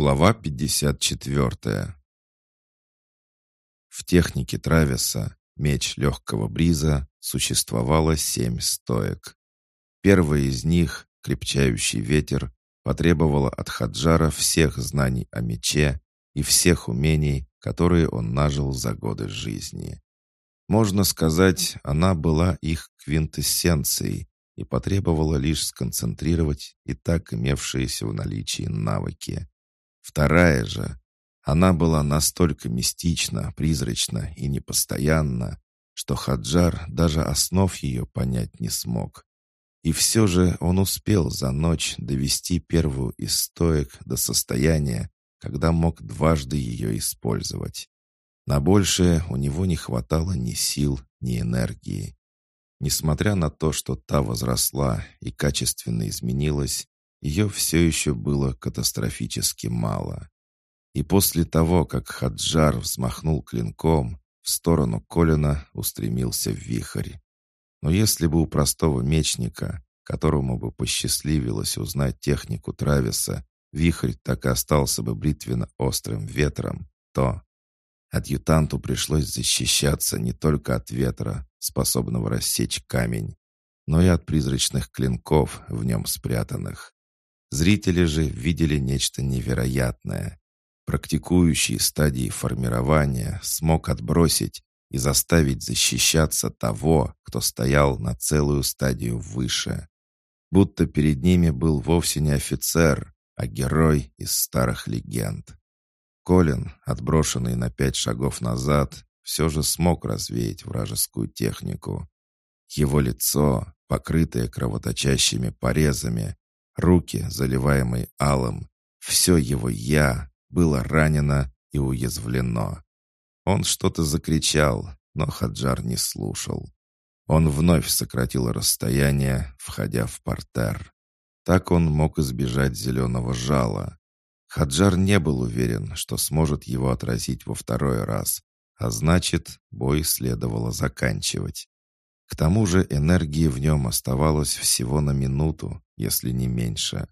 Глава 54 В технике Трависа меч легкого бриза существовало семь стоек. Первая из них, крепчающий ветер, потребовала от Хаджара всех знаний о мече и всех умений, которые он нажил за годы жизни. Можно сказать, она была их квинтэссенцией и потребовала лишь сконцентрировать и так имевшиеся в наличии навыки. Вторая же, она была настолько мистична, призрачна и непостоянна, что Хаджар даже основ ее понять не смог. И все же он успел за ночь довести первую из стоек до состояния, когда мог дважды ее использовать. На большее у него не хватало ни сил, ни энергии. Несмотря на то, что та возросла и качественно изменилась, ее все еще было катастрофически мало. И после того, как Хаджар взмахнул клинком, в сторону Колина устремился вихрь. Но если бы у простого мечника, которому бы посчастливилось узнать технику Трависа, вихрь так и остался бы бритвенно-острым ветром, то адъютанту пришлось защищаться не только от ветра, способного рассечь камень, но и от призрачных клинков, в нем спрятанных. Зрители же видели нечто невероятное. Практикующий стадии формирования смог отбросить и заставить защищаться того, кто стоял на целую стадию выше. Будто перед ними был вовсе не офицер, а герой из старых легенд. Колин, отброшенный на пять шагов назад, все же смог развеять вражескую технику. Его лицо, покрытое кровоточащими порезами, руки, заливаемые алым, все его «я» было ранено и уязвлено. Он что-то закричал, но Хаджар не слушал. Он вновь сократил расстояние, входя в портер. Так он мог избежать зеленого жала. Хаджар не был уверен, что сможет его отразить во второй раз, а значит, бой следовало заканчивать. К тому же энергии в нем оставалось всего на минуту, если не меньше.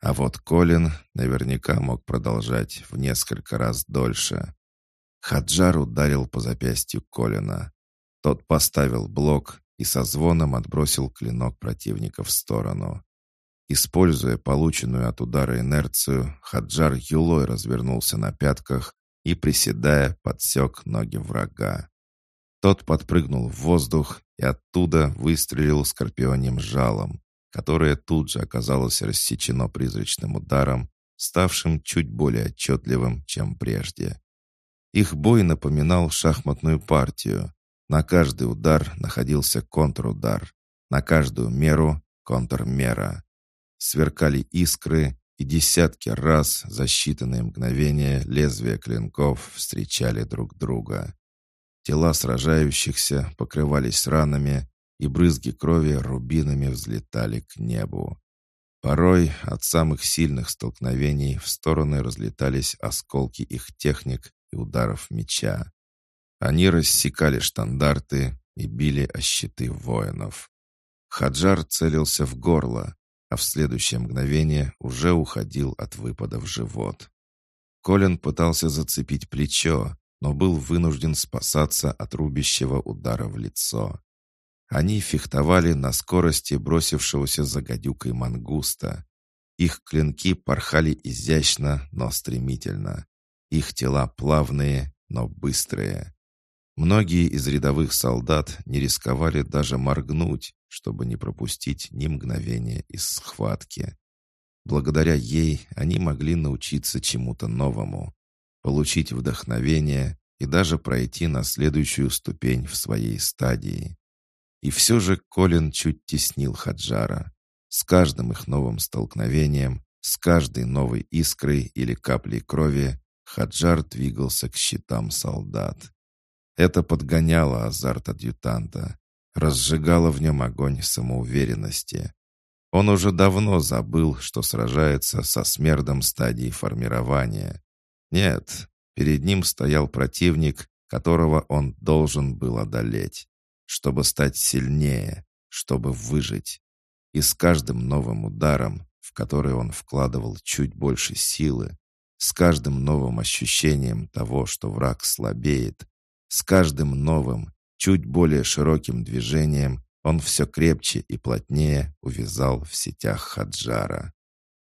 А вот Колин наверняка мог продолжать в несколько раз дольше. Хаджар ударил по запястью Колина. Тот поставил блок и со звоном отбросил клинок противника в сторону. Используя полученную от удара инерцию, Хаджар юлой развернулся на пятках и, приседая, подсек ноги врага. Тот подпрыгнул в воздух и оттуда выстрелил скорпионим жалом, которое тут же оказалось рассечено призрачным ударом, ставшим чуть более отчетливым, чем прежде. Их бой напоминал шахматную партию. На каждый удар находился контрудар, на каждую меру — контрмера. Сверкали искры, и десятки раз за считанные мгновения лезвия клинков встречали друг друга. Тела сражающихся покрывались ранами, и брызги крови рубинами взлетали к небу. Порой от самых сильных столкновений в стороны разлетались осколки их техник и ударов меча. Они рассекали штандарты и били о щиты воинов. Хаджар целился в горло, а в следующее мгновение уже уходил от выпада в живот. Колин пытался зацепить плечо, но был вынужден спасаться от рубящего удара в лицо. Они фехтовали на скорости бросившегося за гадюкой мангуста. Их клинки порхали изящно, но стремительно. Их тела плавные, но быстрые. Многие из рядовых солдат не рисковали даже моргнуть, чтобы не пропустить ни мгновения из схватки. Благодаря ей они могли научиться чему-то новому получить вдохновение и даже пройти на следующую ступень в своей стадии. И все же Колин чуть теснил Хаджара. С каждым их новым столкновением, с каждой новой искрой или каплей крови Хаджар двигался к щитам солдат. Это подгоняло азарт адъютанта, разжигало в нем огонь самоуверенности. Он уже давно забыл, что сражается со смердом стадии формирования. Нет, перед ним стоял противник, которого он должен был одолеть, чтобы стать сильнее, чтобы выжить. И с каждым новым ударом, в который он вкладывал чуть больше силы, С каждым новым ощущением того, что враг слабеет, с каждым новым, чуть более широким движением он все крепче и плотнее увязал в сетях Хаджара.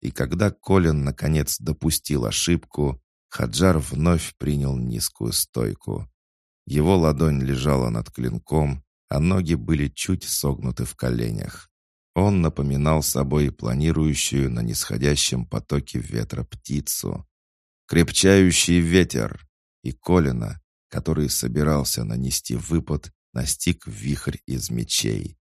И когда Колин наконец допустил ошибку, Хаджар вновь принял низкую стойку. Его ладонь лежала над клинком, а ноги были чуть согнуты в коленях. Он напоминал собой планирующую на нисходящем потоке ветра птицу. Крепчающий ветер! И Колина, который собирался нанести выпад, настиг вихрь из мечей.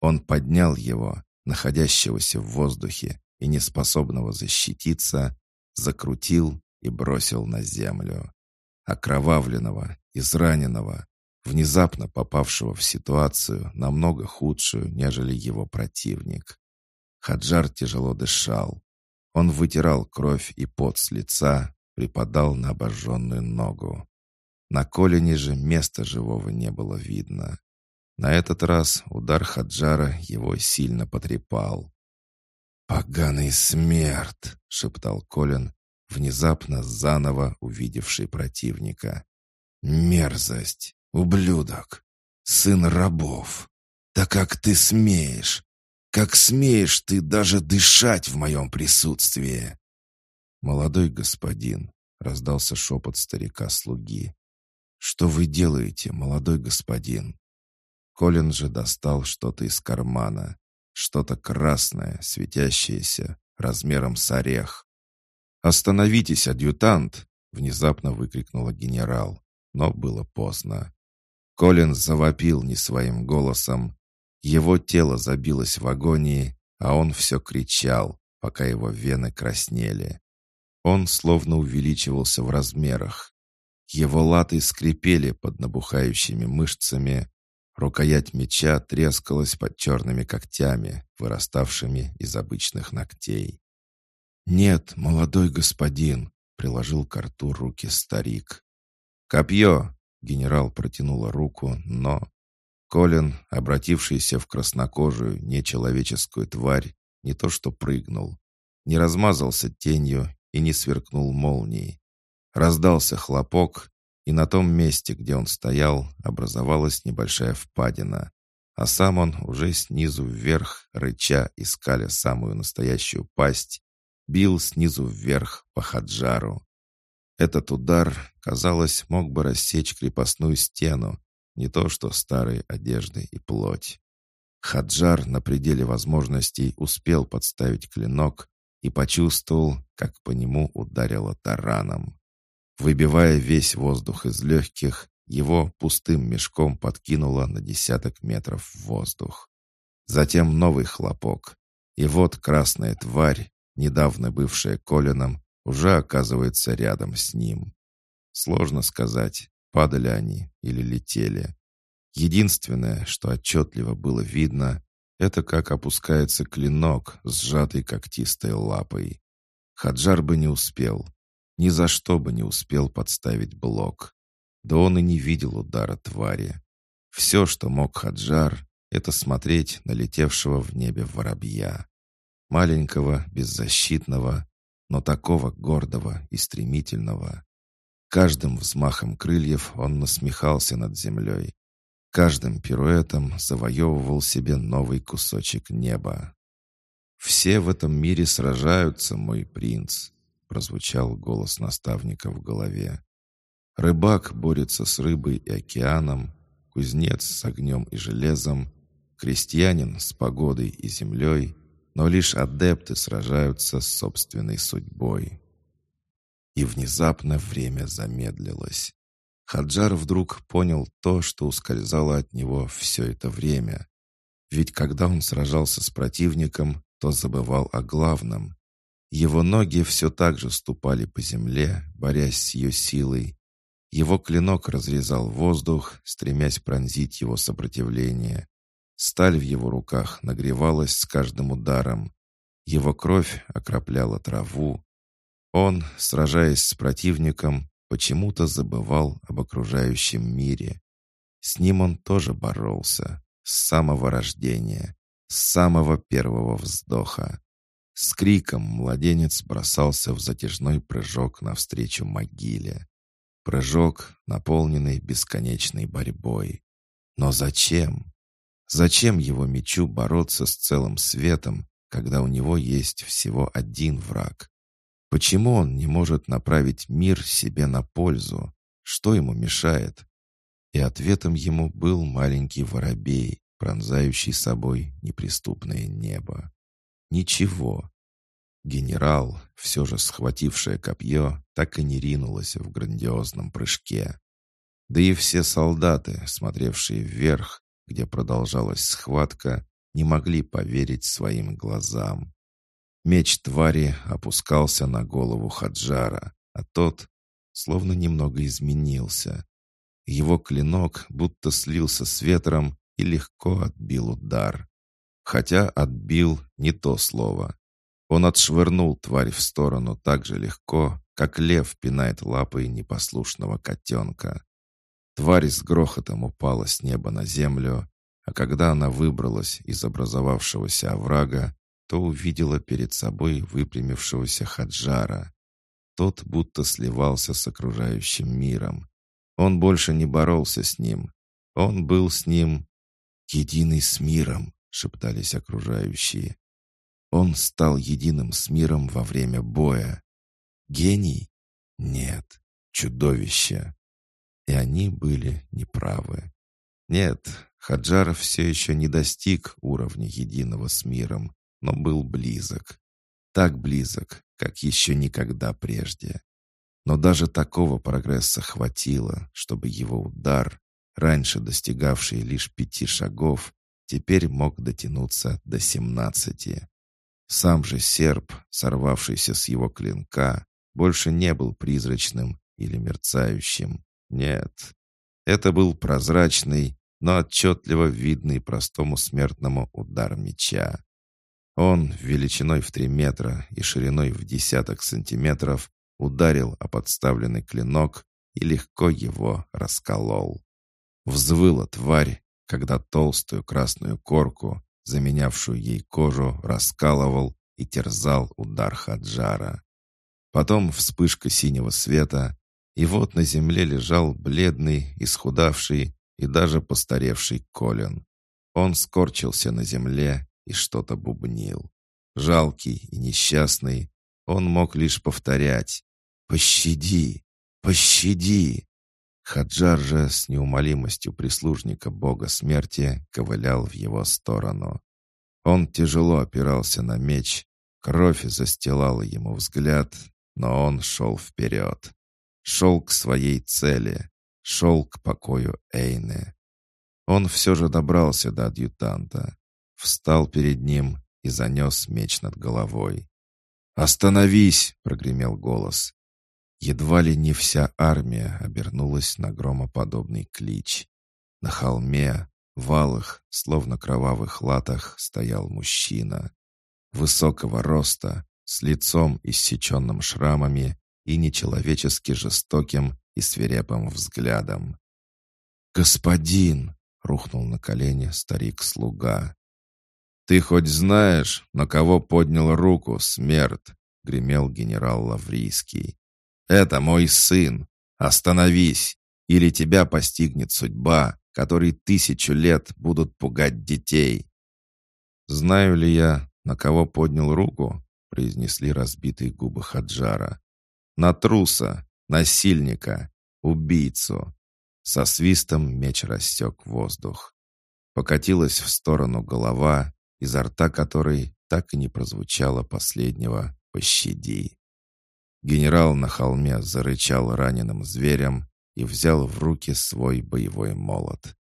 Он поднял его, находящегося в воздухе и неспособного защититься, закрутил и бросил на землю. Окровавленного, израненного, внезапно попавшего в ситуацию намного худшую, нежели его противник. Хаджар тяжело дышал. Он вытирал кровь и пот с лица, припадал на обожженную ногу. На колене же места живого не было видно. На этот раз удар Хаджара его сильно потрепал. «Поганый смерть!» — шептал Колин, внезапно заново увидевший противника. «Мерзость! Ублюдок! Сын рабов! Да как ты смеешь! Как смеешь ты даже дышать в моем присутствии!» «Молодой господин!» — раздался шепот старика-слуги. «Что вы делаете, молодой господин?» Колин же достал что-то из кармана, что-то красное, светящееся, размером с орех. «Остановитесь, адъютант!» — внезапно выкрикнула генерал, но было поздно. Колин завопил не своим голосом. Его тело забилось в агонии, а он все кричал, пока его вены краснели. Он словно увеличивался в размерах, его латы скрипели под набухающими мышцами. Рукоять меча трескалась под черными когтями, выраставшими из обычных ногтей. «Нет, молодой господин!» — приложил к рту руки старик. «Копье!» — генерал протянула руку, но... Колин, обратившийся в краснокожую, нечеловеческую тварь, не то что прыгнул, не размазался тенью и не сверкнул молнией. Раздался хлопок, и на том месте, где он стоял, образовалась небольшая впадина, а сам он уже снизу вверх, рыча и скаля самую настоящую пасть, бил снизу вверх по хаджару. Этот удар, казалось, мог бы рассечь крепостную стену, не то что старые одежды и плоть. Хаджар на пределе возможностей успел подставить клинок и почувствовал, как по нему ударило тараном. Выбивая весь воздух из легких, его пустым мешком подкинуло на десяток метров в воздух. Затем новый хлопок. И вот красная тварь, недавно бывшая Колином, уже оказывается рядом с ним. Сложно сказать, падали они или летели. Единственное, что отчетливо было видно, это как опускается клинок, сжатый когтистой лапой. Хаджар бы не успел, ни за что бы не успел подставить блок. Да он и не видел удара твари. Все, что мог Хаджар, это смотреть на летевшего в небе воробья. Маленького, беззащитного, но такого гордого и стремительного. Каждым взмахом крыльев он насмехался над землей. Каждым пируэтом завоевывал себе новый кусочек неба. «Все в этом мире сражаются, мой принц», прозвучал голос наставника в голове. Рыбак борется с рыбой и океаном, кузнец с огнем и железом, крестьянин с погодой и землей, но лишь адепты сражаются с собственной судьбой. И внезапно время замедлилось. Хаджар вдруг понял то, что ускользало от него все это время. Ведь когда он сражался с противником, то забывал о главном. Его ноги все так же ступали по земле, борясь с ее силой. Его клинок разрезал воздух, стремясь пронзить его сопротивление. Сталь в его руках нагревалась с каждым ударом. Его кровь окропляла траву. Он, сражаясь с противником, почему-то забывал об окружающем мире. С ним он тоже боролся, с самого рождения, с самого первого вздоха. С криком младенец бросался в затяжной прыжок навстречу могиле. Прыжок, наполненный бесконечной борьбой. Но зачем? Зачем его мечу бороться с целым светом, когда у него есть всего один враг? Почему он не может направить мир себе на пользу? Что ему мешает? И ответом ему был маленький воробей, пронзающий собой неприступное небо. Ничего. Генерал, все же схватившее копье, так и не ринулась в грандиозном прыжке. Да и все солдаты, смотревшие вверх, где продолжалась схватка, не могли поверить своим глазам. Меч твари опускался на голову Хаджара, а тот словно немного изменился. Его клинок будто слился с ветром и легко отбил удар. Хотя отбил не то слово. Он отшвырнул тварь в сторону так же легко, как лев пинает лапой непослушного котенка. Тварь с грохотом упала с неба на землю, а когда она выбралась из образовавшегося оврага, то увидела перед собой выпрямившегося Хаджара. Тот будто сливался с окружающим миром. Он больше не боролся с ним. Он был с ним единый с миром, шептались окружающие. Он стал единым с миром во время боя. Гений? Нет, чудовище. И они были неправы. Нет, Хаджаров все еще не достиг уровня единого с миром, но был близок. Так близок, как еще никогда прежде. Но даже такого прогресса хватило, чтобы его удар, раньше достигавший лишь пяти шагов, теперь мог дотянуться до семнадцати. Сам же серп, сорвавшийся с его клинка, больше не был призрачным или мерцающим. Нет, это был прозрачный, но отчетливо видный простому смертному удар меча. Он, величиной в три метра и шириной в десяток сантиметров, ударил о подставленный клинок и легко его расколол. Взвыла тварь, когда толстую красную корку, заменявшую ей кожу, раскалывал и терзал удар Хаджара. Потом вспышка синего света, и вот на земле лежал бледный, исхудавший и даже постаревший Колин. Он скорчился на земле и что-то бубнил. Жалкий и несчастный, он мог лишь повторять «Пощади! Пощади!» Хаджар же с неумолимостью прислужника бога смерти ковылял в его сторону. Он тяжело опирался на меч, кровь застилала ему взгляд, но он шел вперед. Шел к своей цели, шел к покою Эйны. Он все же добрался до адъютанта, встал перед ним и занес меч над головой. «Остановись!» — прогремел голос. Едва ли не вся армия обернулась на громоподобный клич. На холме, валах, словно кровавых латах, стоял мужчина. Высокого роста, с лицом иссеченным шрамами и нечеловечески жестоким и свирепым взглядом. «Господин!» — рухнул на колени старик-слуга. «Ты хоть знаешь, на кого поднял руку смерть?» — гремел генерал Лаврийский. «Это мой сын. Остановись, или тебя постигнет судьба, которой тысячу лет будут пугать детей». «Знаю ли я, на кого поднял руку?» — произнесли разбитые губы Хаджара. «На труса, насильника, убийцу». Со свистом меч рассек воздух. Покатилась в сторону голова, изо рта которой так и не прозвучало последнего «пощади». Генерал на холме зарычал раненым зверем и взял в руки свой боевой молот.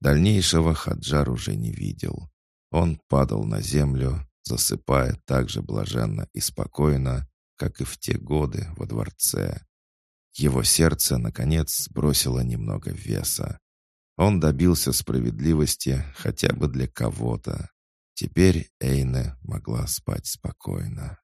Дальнейшего Хаджар уже не видел. Он падал на землю, засыпая так же блаженно и спокойно, как и в те годы во дворце. Его сердце, наконец, сбросило немного веса. Он добился справедливости хотя бы для кого-то. Теперь Эйне могла спать спокойно.